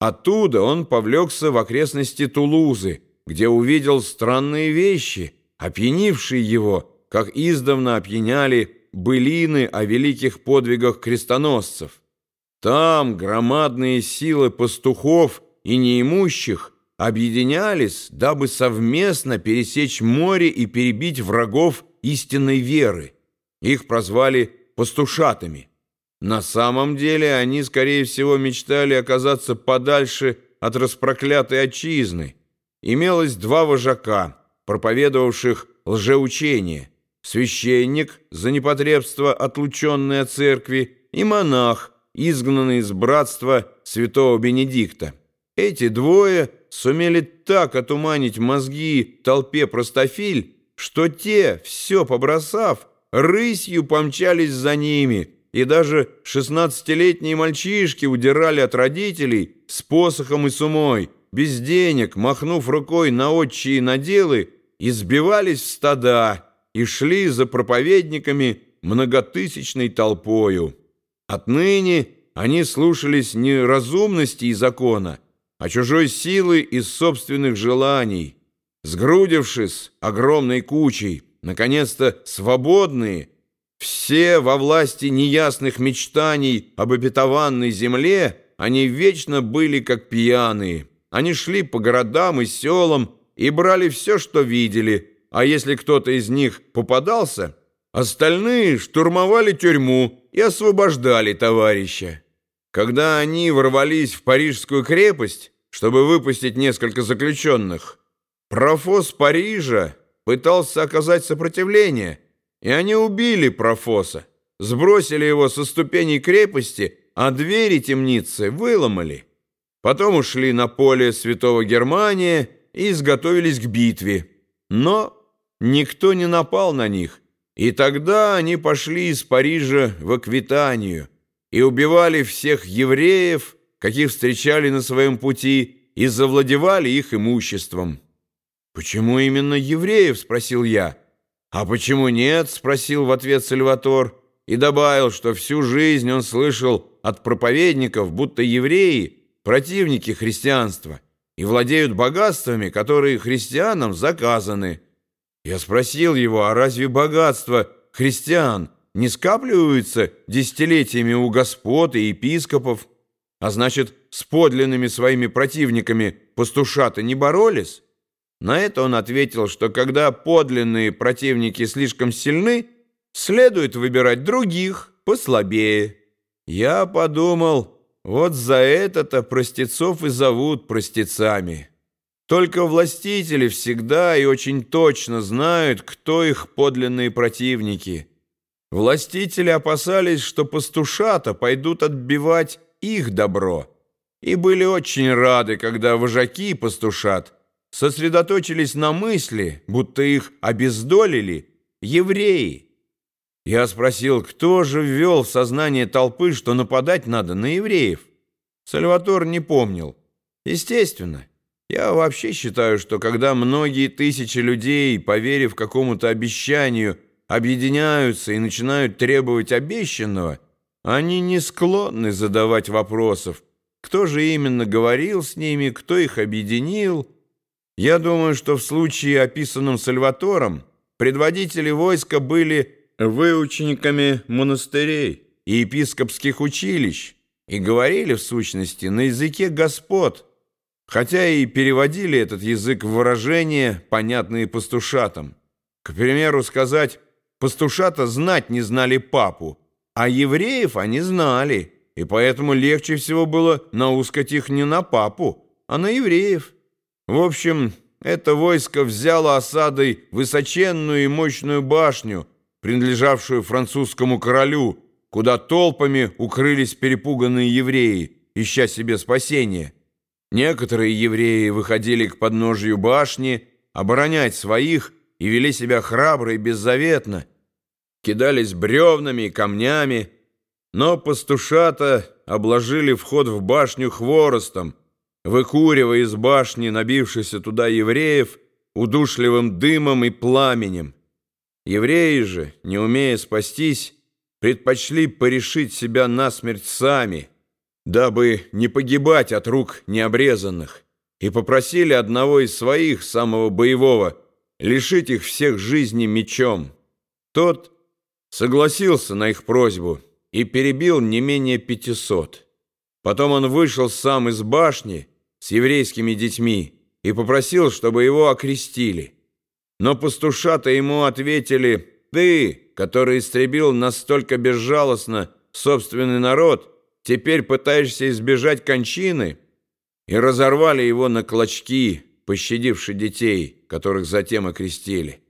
Оттуда он повлекся в окрестности Тулузы, где увидел странные вещи, опьянившие его, как издавна опьяняли былины о великих подвигах крестоносцев. Там громадные силы пастухов и неимущих объединялись, дабы совместно пересечь море и перебить врагов истинной веры. Их прозвали пастушатами. На самом деле они, скорее всего, мечтали оказаться подальше от распроклятой отчизны. Имелось два вожака, проповедовавших лжеучение. Священник, за непотребство отлученный от церкви, и монах, изгнанный из братства святого Бенедикта. Эти двое сумели так отуманить мозги толпе простофиль, что те, все побросав, рысью помчались за ними – и даже шестнадцатилетние мальчишки удирали от родителей с посохом и сумой, без денег, махнув рукой на отчие наделы, избивались в стада и шли за проповедниками многотысячной толпою. Отныне они слушались не разумности и закона, а чужой силы и собственных желаний. Сгрудившись огромной кучей, наконец-то свободные, все во власти неясных мечтаний об обетованной земле, они вечно были как пьяные. Они шли по городам и селам и брали все, что видели, а если кто-то из них попадался, остальные штурмовали тюрьму и освобождали товарища. Когда они ворвались в Парижскую крепость, чтобы выпустить несколько заключенных, профос Парижа пытался оказать сопротивление – и они убили профоса, сбросили его со ступеней крепости, а двери темницы выломали. Потом ушли на поле святого Германия и изготовились к битве. Но никто не напал на них, и тогда они пошли из Парижа в Аквитанию и убивали всех евреев, каких встречали на своем пути, и завладевали их имуществом. «Почему именно евреев?» – спросил я. «А почему нет?» — спросил в ответ Сальватор и добавил, что всю жизнь он слышал от проповедников, будто евреи — противники христианства и владеют богатствами, которые христианам заказаны. Я спросил его, а разве богатства христиан не скапливаются десятилетиями у господ и епископов? А значит, с подлинными своими противниками пастушаты не боролись?» На это он ответил, что когда подлинные противники слишком сильны, следует выбирать других, послабее. Я подумал, вот за это-то простецов и зовут простецами. Только властители всегда и очень точно знают, кто их подлинные противники. Властители опасались, что пастушата пойдут отбивать их добро, и были очень рады, когда вожаки пастушат – сосредоточились на мысли, будто их обездолили евреи. Я спросил, кто же ввел в сознание толпы, что нападать надо на евреев? Сальватор не помнил. Естественно. Я вообще считаю, что когда многие тысячи людей, поверив какому-то обещанию, объединяются и начинают требовать обещанного, они не склонны задавать вопросов, кто же именно говорил с ними, кто их объединил, я думаю, что в случае, описанном Сальватором, предводители войска были выучениками монастырей и епископских училищ и говорили, в сущности, на языке господ, хотя и переводили этот язык в выражения, понятные пастушатам. К примеру, сказать «пастушата знать не знали папу», а евреев они знали, и поэтому легче всего было наускать их не на папу, а на евреев. В общем, это войско взяло осадой высоченную и мощную башню, принадлежавшую французскому королю, куда толпами укрылись перепуганные евреи, ища себе спасения. Некоторые евреи выходили к подножию башни, оборонять своих и вели себя храбро и беззаветно, кидались бревнами и камнями, но пастушата обложили вход в башню хворостом, выкуривая из башни набившихся туда евреев удушливым дымом и пламенем. Евреи же, не умея спастись, предпочли порешить себя насмерть сами. дабы не погибать от рук необрезанных, и попросили одного из своих, самого боевого, лишить их всех жизни мечом. Тот согласился на их просьбу и перебил не менее пятисот. Потом он вышел сам из башни с еврейскими детьми и попросил, чтобы его окрестили. Но пастушата ему ответили, «Ты, который истребил настолько безжалостно собственный народ, теперь пытаешься избежать кончины?» И разорвали его на клочки, пощадивши детей, которых затем окрестили.